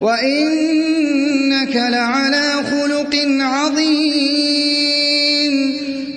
وإنك لعلى خلق عظيم